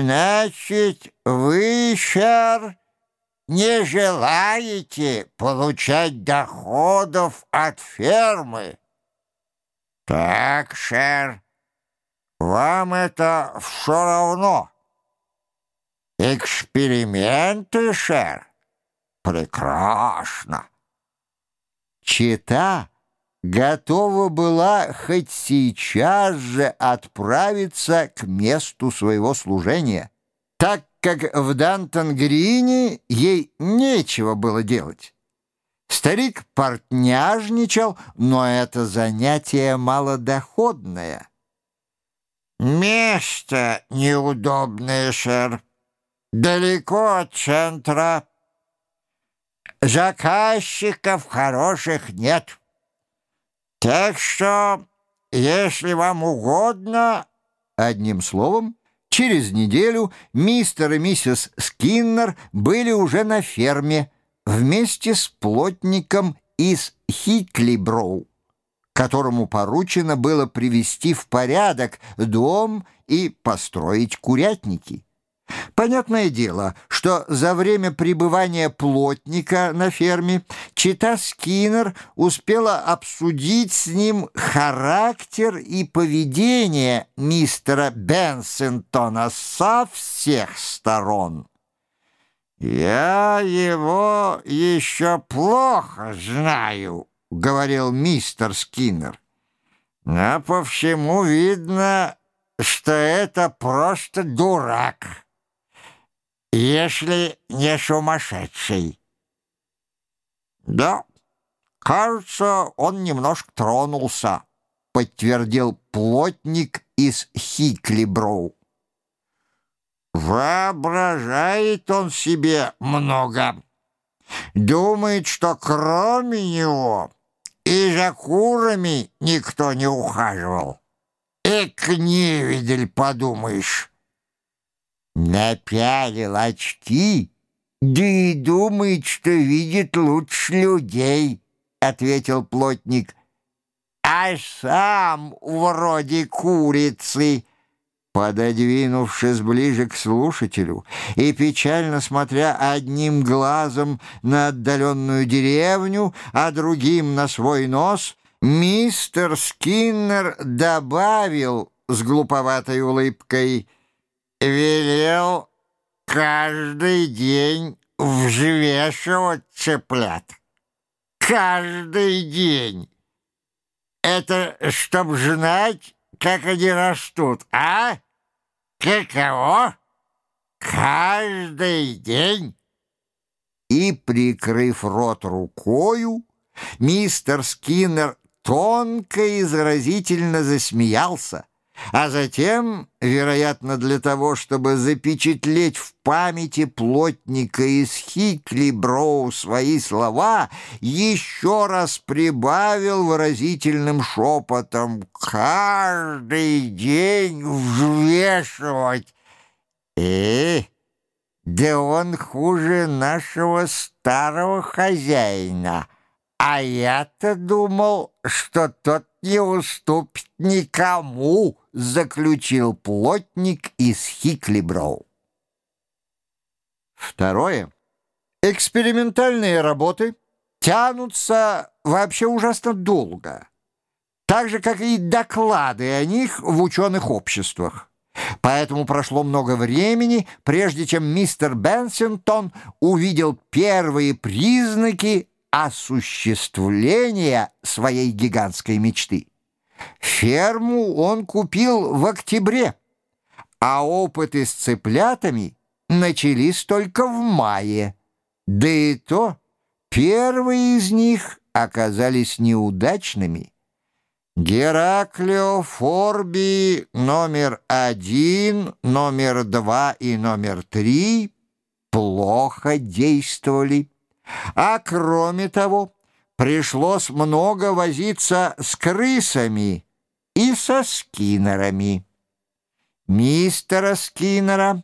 «Значит, вы, Шер, не желаете получать доходов от фермы?» «Так, Шер, вам это все равно». «Эксперименты, Шер? Прекрасно!» Чита готова была хоть сейчас же отправиться к месту своего служения, так как в Дантон-Грине ей нечего было делать. Старик портняжничал, но это занятие малодоходное. «Место неудобное, сэр. Далеко от центра. Заказчиков хороших нет». Так что, если вам угодно, одним словом, через неделю мистер и миссис Скиннер были уже на ферме вместе с плотником из Хиклиброу, которому поручено было привести в порядок дом и построить курятники. Понятное дело, что за время пребывания плотника на ферме Чита Скиннер успела обсудить с ним характер и поведение мистера Бенсентона со всех сторон. «Я его еще плохо знаю», — говорил мистер Скиннер. «Но по всему видно, что это просто дурак» если не сумасшедший. Да, кажется, он немножко тронулся, подтвердил плотник из Хиклиброу. Воображает он себе много. Думает, что кроме него и за курами никто не ухаживал. Эк, невидель, подумаешь. Напялил очки, да и думает, что видит лучше людей, — ответил плотник. А сам вроде курицы. Пододвинувшись ближе к слушателю и печально смотря одним глазом на отдаленную деревню, а другим на свой нос, мистер Скиннер добавил с глуповатой улыбкой — велел каждый день взвешивать цыплят. Каждый день. Это чтоб знать, как они растут, а? Каково? Каждый день. И, прикрыв рот рукою, мистер Скиннер тонко и заразительно засмеялся а затем, вероятно, для того, чтобы запечатлеть в памяти плотника из Хикли Броу свои слова, еще раз прибавил выразительным шепотом «каждый день взвешивать». «Э, да он хуже нашего старого хозяина». А я-то думал, что тот не уступит никому, заключил плотник из Хиклиброу. Второе. Экспериментальные работы тянутся вообще ужасно долго, так же, как и доклады о них в ученых обществах. Поэтому прошло много времени, прежде чем мистер Бенсингтон увидел первые признаки осуществления своей гигантской мечты. Ферму он купил в октябре, а опыты с цыплятами начались только в мае. Да и то первые из них оказались неудачными. Гераклио Форби номер один, номер два и номер три плохо действовали. А кроме того, пришлось много возиться с крысами и со скиннерами. Мистера Скиннера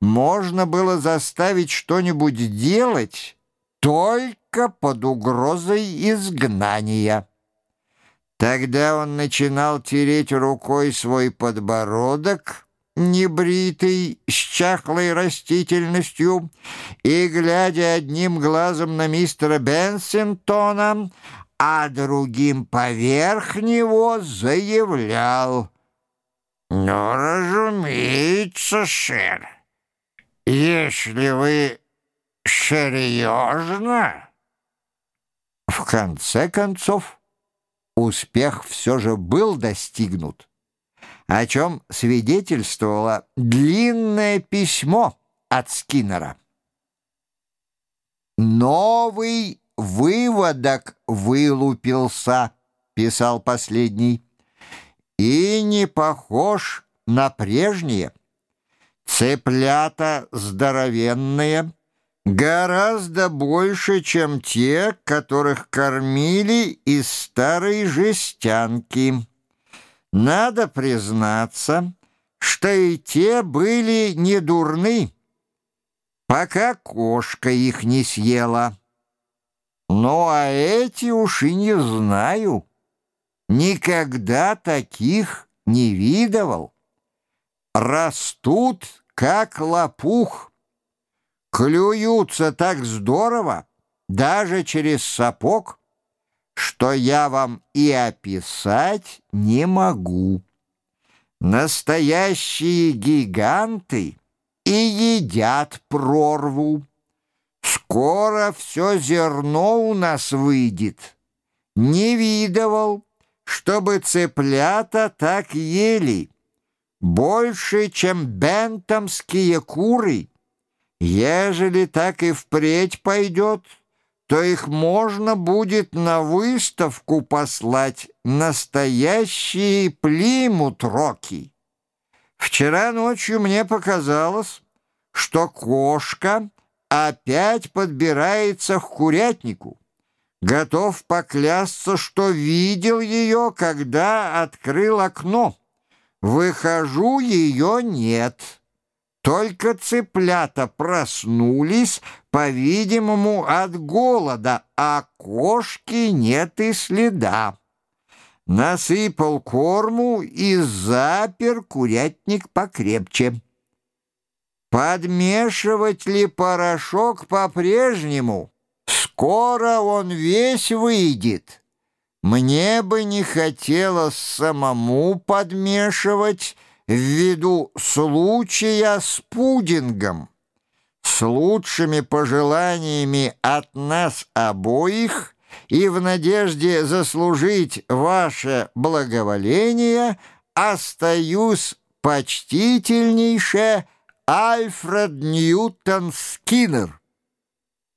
можно было заставить что-нибудь делать только под угрозой изгнания. Тогда он начинал тереть рукой свой подбородок небритый, с чахлой растительностью, и, глядя одним глазом на мистера Бенсингтона, а другим поверх него заявлял. «Ну, разумеется, сэр, если вы серьезно...» В конце концов, успех все же был достигнут, о чем свидетельствовало длинное письмо от Скиннера. «Новый выводок вылупился», — писал последний, «и не похож на прежние. Цыплята здоровенные» Гораздо больше, чем те, которых кормили из старой жестянки. Надо признаться, что и те были не дурны, пока кошка их не съела. Ну, а эти уж и не знаю. Никогда таких не видывал. Растут, как лопух клюются так здорово, даже через сапог, что я вам и описать не могу. Настоящие гиганты и едят прорву. Скоро все зерно у нас выйдет. Не видывал, чтобы цыплята так ели. Больше, чем бентомские куры — Ежели так и впредь пойдет, то их можно будет на выставку послать настоящие плимут-роки. Вчера ночью мне показалось, что кошка опять подбирается к курятнику. Готов поклясться, что видел ее, когда открыл окно. Выхожу, ее нет». Только цыплята проснулись, по-видимому, от голода, а кошки нет и следа. Насыпал корму и запер курятник покрепче. Подмешивать ли порошок по-прежнему? Скоро он весь выйдет. Мне бы не хотелось самому подмешивать, ввиду случая с пудингом. С лучшими пожеланиями от нас обоих и в надежде заслужить ваше благоволение остаюсь почтительнейше Альфред Ньютон Скиннер.